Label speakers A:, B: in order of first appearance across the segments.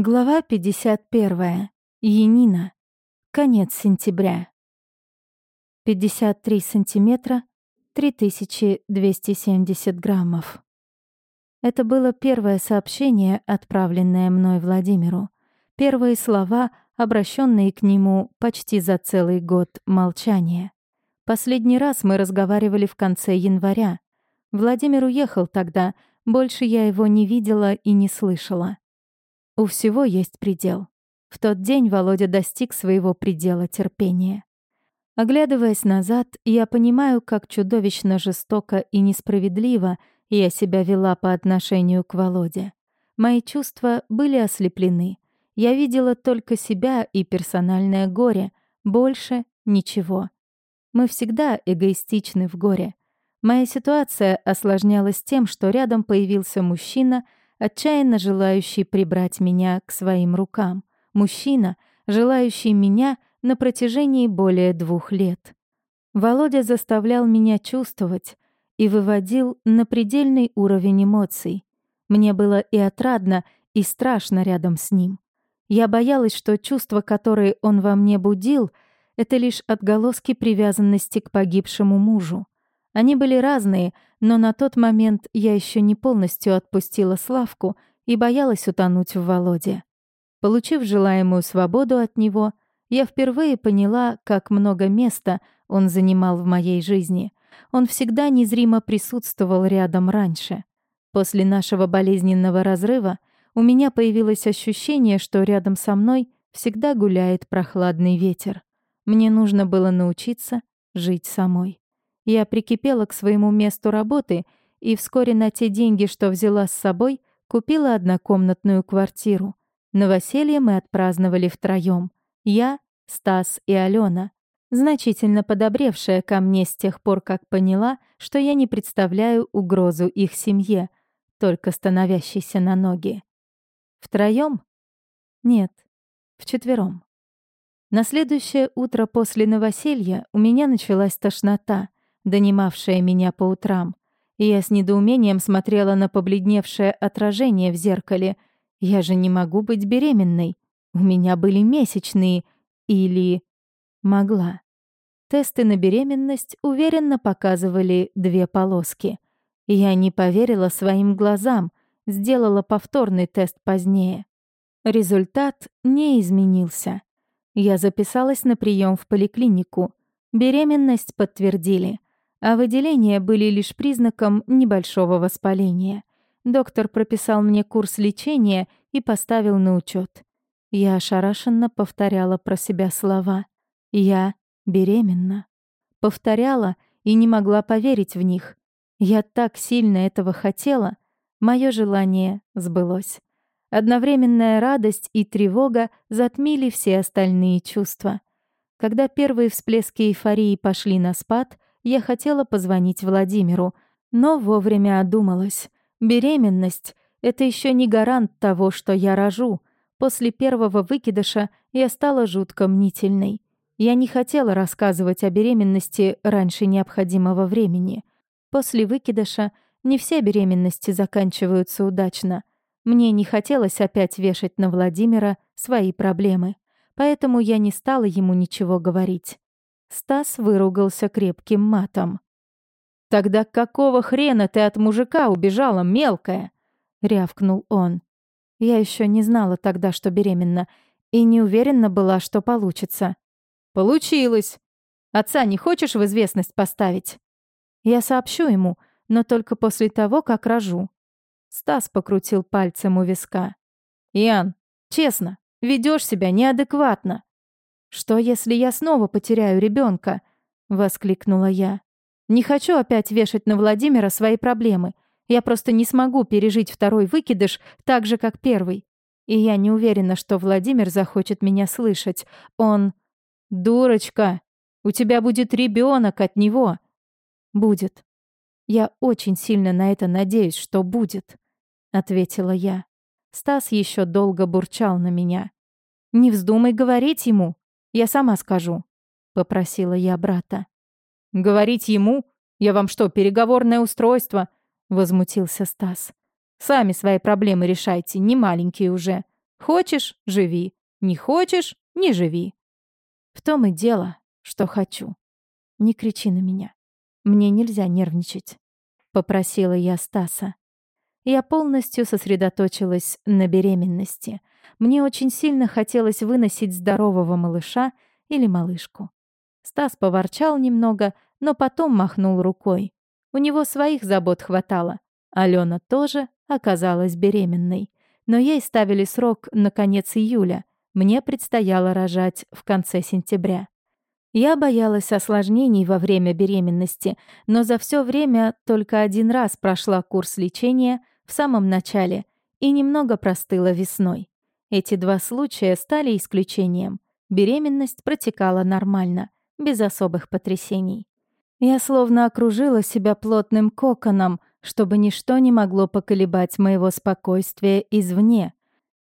A: Глава 51. Янина. Конец сентября. 53 сантиметра, 3270 граммов. Это было первое сообщение, отправленное мной Владимиру. Первые слова, обращенные к нему почти за целый год молчания. Последний раз мы разговаривали в конце января. Владимир уехал тогда, больше я его не видела и не слышала. У всего есть предел. В тот день Володя достиг своего предела терпения. Оглядываясь назад, я понимаю, как чудовищно жестоко и несправедливо я себя вела по отношению к Володе. Мои чувства были ослеплены. Я видела только себя и персональное горе, больше ничего. Мы всегда эгоистичны в горе. Моя ситуация осложнялась тем, что рядом появился мужчина — отчаянно желающий прибрать меня к своим рукам. Мужчина, желающий меня на протяжении более двух лет. Володя заставлял меня чувствовать и выводил на предельный уровень эмоций. Мне было и отрадно, и страшно рядом с ним. Я боялась, что чувства, которые он во мне будил, это лишь отголоски привязанности к погибшему мужу. Они были разные, но на тот момент я еще не полностью отпустила Славку и боялась утонуть в Володе. Получив желаемую свободу от него, я впервые поняла, как много места он занимал в моей жизни. Он всегда незримо присутствовал рядом раньше. После нашего болезненного разрыва у меня появилось ощущение, что рядом со мной всегда гуляет прохладный ветер. Мне нужно было научиться жить самой. Я прикипела к своему месту работы и вскоре на те деньги, что взяла с собой, купила однокомнатную квартиру. Новоселье мы отпраздновали втроём. Я, Стас и Алена, значительно подобревшая ко мне с тех пор, как поняла, что я не представляю угрозу их семье, только становящейся на ноги. Втроём? Нет, вчетвером. На следующее утро после новоселья у меня началась тошнота — донимавшая меня по утрам. Я с недоумением смотрела на побледневшее отражение в зеркале. Я же не могу быть беременной. У меня были месячные. Или... Могла. Тесты на беременность уверенно показывали две полоски. Я не поверила своим глазам, сделала повторный тест позднее. Результат не изменился. Я записалась на прием в поликлинику. Беременность подтвердили а выделения были лишь признаком небольшого воспаления. Доктор прописал мне курс лечения и поставил на учет. Я ошарашенно повторяла про себя слова. «Я беременна». Повторяла и не могла поверить в них. Я так сильно этого хотела. Мое желание сбылось. Одновременная радость и тревога затмили все остальные чувства. Когда первые всплески эйфории пошли на спад — я хотела позвонить Владимиру, но вовремя одумалась. Беременность — это еще не гарант того, что я рожу. После первого выкидыша я стала жутко мнительной. Я не хотела рассказывать о беременности раньше необходимого времени. После выкидыша не все беременности заканчиваются удачно. Мне не хотелось опять вешать на Владимира свои проблемы, поэтому я не стала ему ничего говорить. Стас выругался крепким матом. «Тогда какого хрена ты от мужика убежала, мелкая?» — рявкнул он. Я еще не знала тогда, что беременна, и не уверена была, что получится. «Получилось! Отца не хочешь в известность поставить?» «Я сообщу ему, но только после того, как рожу». Стас покрутил пальцем у виска. «Ян, честно, ведешь себя неадекватно. «Что, если я снова потеряю ребенка? воскликнула я. «Не хочу опять вешать на Владимира свои проблемы. Я просто не смогу пережить второй выкидыш так же, как первый. И я не уверена, что Владимир захочет меня слышать. Он... Дурочка! У тебя будет ребенок от него!» «Будет. Я очень сильно на это надеюсь, что будет», — ответила я. Стас еще долго бурчал на меня. «Не вздумай говорить ему. Я сама скажу», — попросила я брата. «Говорить ему? Я вам что, переговорное устройство?» — возмутился Стас. «Сами свои проблемы решайте, не маленькие уже. Хочешь — живи. Не хочешь — не живи. В том и дело, что хочу. Не кричи на меня. Мне нельзя нервничать. Попросила я Стаса. Я полностью сосредоточилась на беременности. Мне очень сильно хотелось выносить здорового малыша или малышку. Стас поворчал немного, но потом махнул рукой. У него своих забот хватало. Алена тоже оказалась беременной. Но ей ставили срок на конец июля. Мне предстояло рожать в конце сентября. Я боялась осложнений во время беременности, но за все время только один раз прошла курс лечения в самом начале и немного простыла весной. Эти два случая стали исключением. Беременность протекала нормально, без особых потрясений. Я словно окружила себя плотным коконом, чтобы ничто не могло поколебать моего спокойствия извне.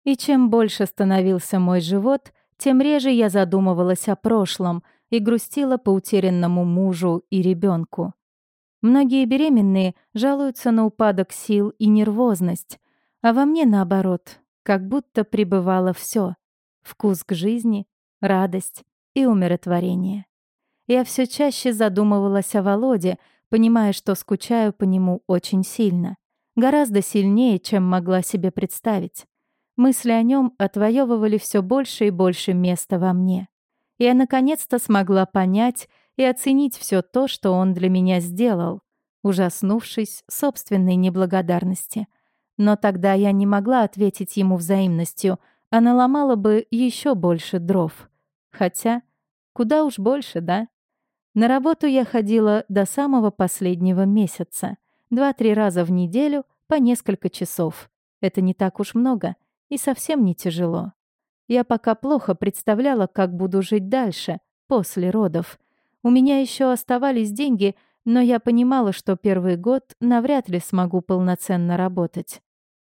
A: И чем больше становился мой живот, тем реже я задумывалась о прошлом и грустила по утерянному мужу и ребенку. Многие беременные жалуются на упадок сил и нервозность, а во мне наоборот, как будто пребывало все: вкус к жизни, радость и умиротворение. Я все чаще задумывалась о Володе, понимая, что скучаю по нему очень сильно. Гораздо сильнее, чем могла себе представить. Мысли о нем отвоевывали все больше и больше места во мне. Я наконец-то смогла понять и оценить все то, что он для меня сделал, ужаснувшись собственной неблагодарности. Но тогда я не могла ответить ему взаимностью, а наломала бы еще больше дров. Хотя, куда уж больше, да? На работу я ходила до самого последнего месяца. Два-три раза в неделю по несколько часов. Это не так уж много и совсем не тяжело. Я пока плохо представляла, как буду жить дальше, после родов. У меня еще оставались деньги, но я понимала, что первый год навряд ли смогу полноценно работать.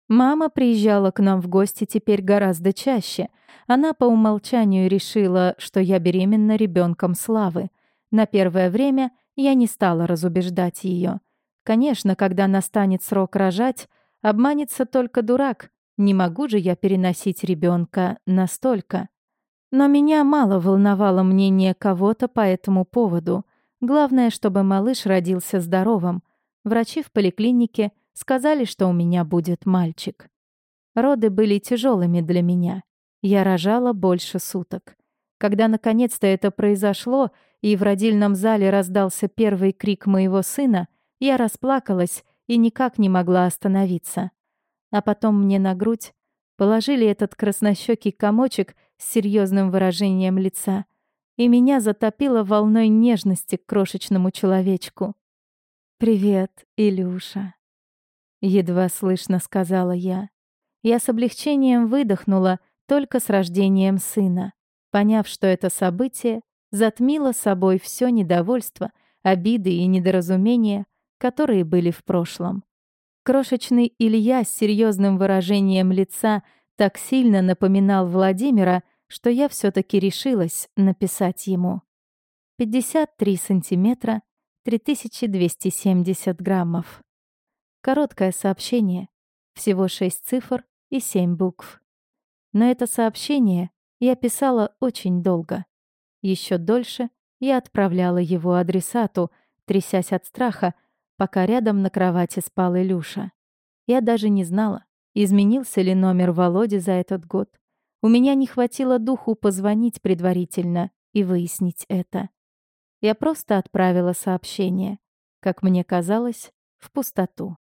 A: Мама приезжала к нам в гости теперь гораздо чаще. Она по умолчанию решила, что я беременна ребенком Славы. На первое время я не стала разубеждать ее. Конечно, когда настанет срок рожать, обманется только дурак. Не могу же я переносить ребенка настолько. Но меня мало волновало мнение кого-то по этому поводу. Главное, чтобы малыш родился здоровым. Врачи в поликлинике сказали, что у меня будет мальчик. Роды были тяжелыми для меня. Я рожала больше суток. Когда наконец-то это произошло, и в родильном зале раздался первый крик моего сына, я расплакалась и никак не могла остановиться. А потом мне на грудь положили этот краснощекий комочек с серьезным выражением лица, и меня затопило волной нежности к крошечному человечку. «Привет, Илюша», — едва слышно сказала я. Я с облегчением выдохнула только с рождением сына, поняв, что это событие затмило собой все недовольство, обиды и недоразумения, которые были в прошлом. Крошечный Илья с серьезным выражением лица так сильно напоминал Владимира, что я все таки решилась написать ему. 53 сантиметра, 3270 граммов. Короткое сообщение, всего 6 цифр и 7 букв. Но это сообщение я писала очень долго. Еще дольше я отправляла его адресату, трясясь от страха, пока рядом на кровати спал Илюша. Я даже не знала, изменился ли номер Володи за этот год. У меня не хватило духу позвонить предварительно и выяснить это. Я просто отправила сообщение, как мне казалось, в пустоту.